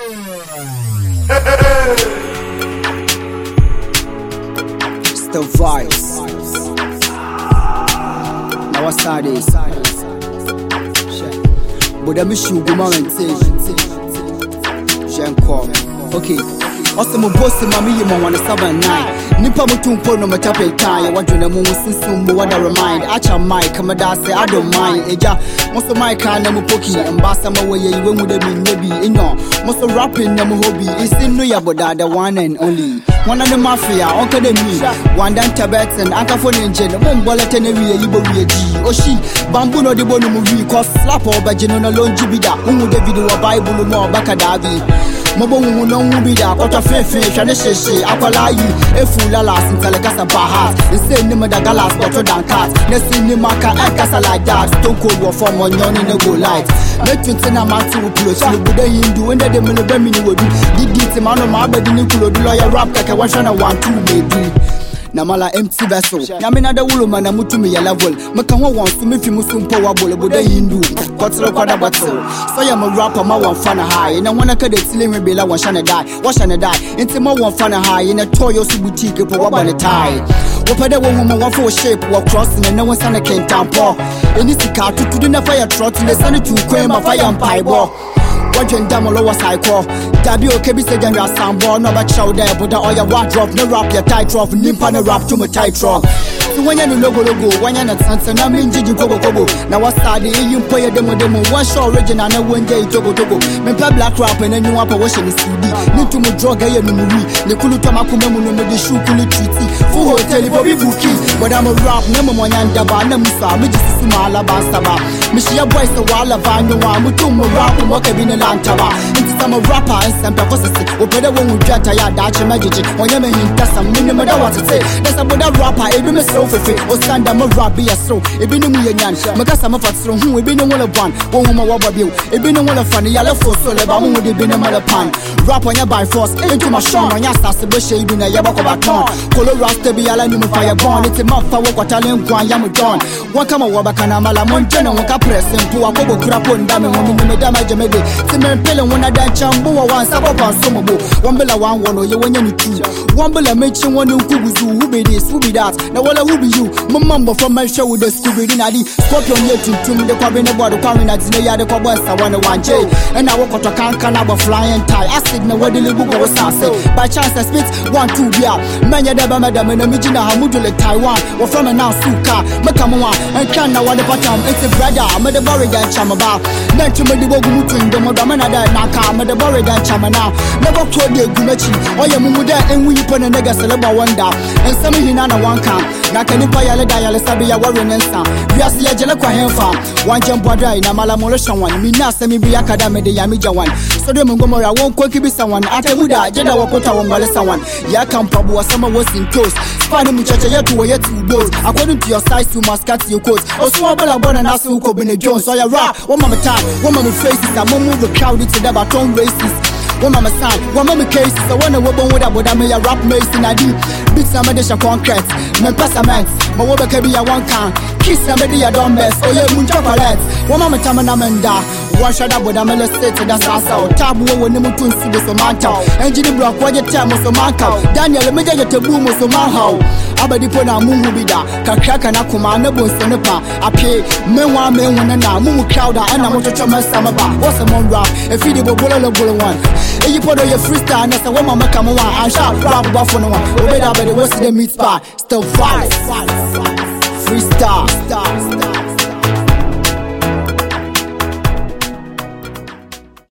Still vibes. Now what's that is? But I'm sure go man. Okay. Ɔsɛ mo bosi ma mi yi mo wɔn seven nine nipa mo tu mpo no mo tape tan yɛ wadwene mo mo sunsun mo wada remind. Acha mic kama da sɛ I don't mind. Eja mo so mic a na mo poki mbasa ma wɔ yɛ iwe mu de bi bi enyo mo so rapping na mo hobby. Isi no yɛ boda the one and only one of the mafia uncle the me one dan tabet and anka phone engine mo mbolete ne wie yibo wie di oshi bamboo no de bonu mu wi ko slap obaje no na lonji bida hu david wa bible mo obaka dabi mo bo hu no hu bida akota fefe hwane hyehye akwala yi efu lala asintale kasa bahas nse ni mo da galas boto dan cat ne si ni maka akasa like that stone cold war for mo nyoni ne go light. Me twinti na ma tu pilo chi budan yindu wende de mo no ba mini wodu didi ti ma no ma abedi ni kulo du ya rap kaka kɛkɛ wɔhwɛ na wantu medu na mala empty vessel. Nyame na da wulo ma na mutumi yɛ level. Meka ho wɔn so mefi mu so mpo wabolo bude hindu kɔtere kwada bɔtew sɛ yɛ mo rapper ma wɔmfa no hae na wɔna ka de tile hwe bela wɔhyɛ ne dae wɔhyɛ ne dae nti ma wɔmfa no hae na tɔɔyɛ so boutique po wɔbɔ ne tae wɔpɛ dɛ wɔhu ma wɔfa wo shape wɔ cross ne ne wo nsa ne kentampɔ ɛni sika atotodo na fa yɛ trɔt ne sane tu kwan ma fa yɛ mpaebɔ wɔdwen dam lɔwɔ saekɔ dabi oke bi sɛ gyanwe asambɔ na ɔbɛkyerɛw dɛ boda ɔyɛ wadrop ne rap yɛ titrɔf nimpa ne rap to mu titrɔf so wɔnyɛ no logologo wɔnyɛ no tenten na mengyegye kobokobo na wɔsade eyi mpo yɛ demodemo wɔnhyɛ original na wɔngya yi togotogo mempɛ black rap no anyiwa pa wɔhyɛ ne cd ne ntom drug ɛyɛ no muwi ne kulu tɔm akoma mu no mede shoe kulu triti fu hotel bobi buki wɔda mo rap na mmomɔnya ndaba na mu saa megye susu ma alaba nsaba mehyia boy sɛ wɔalaba anwowa motom mo rap mmɔka bi ne lantaba nti sɛ mo rapper nsɛmpɛ kɔ sese wɔpɛ dɛ wɔhu dwata yɛ adaakye magyegye ɔnyɛ mahintasɛm menim dɛ wɔtete dɛ sɛ boda rapper ebi me serew fefe ɔsanda mo rap bi yɛ serew ebi ne mu hu ne wo le wɔhu ma wɔbɔ bio ebi ne wo le fa ne yɛle fo so le ba wohu de bi ne ma le pan. Rap ɔnyɛ by force ntoma shɔn ɔnyɛ asase bɛhyɛ yi bi na yɛbɛkɔ batɔn kolo rasta bi yɛla nim fa yɛ bɔn ne te mafa wɔ kɔtale nkuan yam dɔn wɔn kama wɔbɛka na mala mɔngye ne ho ka prɛse mpo akɔbɔ kura po nda me ho menim da ma gyeme de te mempele wo na da nkyɛn bo wɔ wɔn nsa kɔkɔ nso mo bo wɔn bela wɔn wɔ no mekyi wɔn ne nkuguzu who be this who be that. Na who be you. My mama mbɔfra mɛhwɛ wo de scooby di na di scorpion yɛ tuntum de kwabe ne bɔɔde kwawe na tene yɛ de kɔbɔ nsa wɔ ne wankye ɛna wɔkɔtɔ kanka na bɔ flying tie acid na wɔde le bugɔ wo saase by chance I spit one two bi a mɛnyɛ dɛ bɛmɛ dɛmɛ na megyi na ha mudwele taiwan. Wɔfrɛ me now suka. Meka mo a ɛntwa na wɔde patam nti brada mede bɔre yɛ nkyɛm ba na nti mede bɔgu mu twin dɛmɔ dɔmɛ na dɛ naka mede bɔre yɛ nkyɛm na na bɔkɔ de egu m'akyi ɔyɛ mumu dɛ ɛnwu yipo ne ne gɛsɛ lebɔ wɔnda nsɛm hina na wɔnka na ka nipa yɛle da yɛle sabi yɛ wɔre ne nsa wiase yɛgyele kɔ hemfa wankyɛ mbɔdai na malamolo hyɛ wɔn menni asɛm bi aka da mede yame gya wɔn sodom gomora wɔnkɔ kibisa wɔn atamu da gye da wɔkota wɔn wɔle sa wɔn yɛaka mpaboa sɛm a wɔsin toes spa ne mu kyɛkyɛ yɛto wɔ yɛtu dos according to your size you must cut your coat. Ɔso wɔbɔlabɔ na nase wokɔ bene jones. Ɔyɛ rap wɔma me time wɔma me faces a momu the crowd te da baton races wɔma me sign wɔma me cases sɛ wɔne wɔbɔ wo da boda meyɛ rap mace mason adi beats na mede hyɛ concrete mempɛ cement ma wɔbɛka bi yɛ wɔnka kiss na mede yɛ dumbbells ɔyɛ mu chocolate. Wɔma me tam na menda wɔhwɛ da boda mele state da sasa o tabu wo ne mu tunsu de so manta engine block wɔgye tɛ mo so manka daniel megye yɛ tabu mo so manhaw abadi po na muhu bi da. Kakra kana kuma ne bonse ne pa. Apie menwa menhu ne na. Mumu crowd a ɛna motwetwɛ mɛsɛm ba. Wɔsɛ mɔ rap. Ɛfi de bobolo le bolo one. Eyi po do yɛ freestyle ne sɛ wɔma mɛka mo wa anhwɛ rap bɔfo no wa obɛda bɛde wɔsi de meat bar still vibes. Freestyle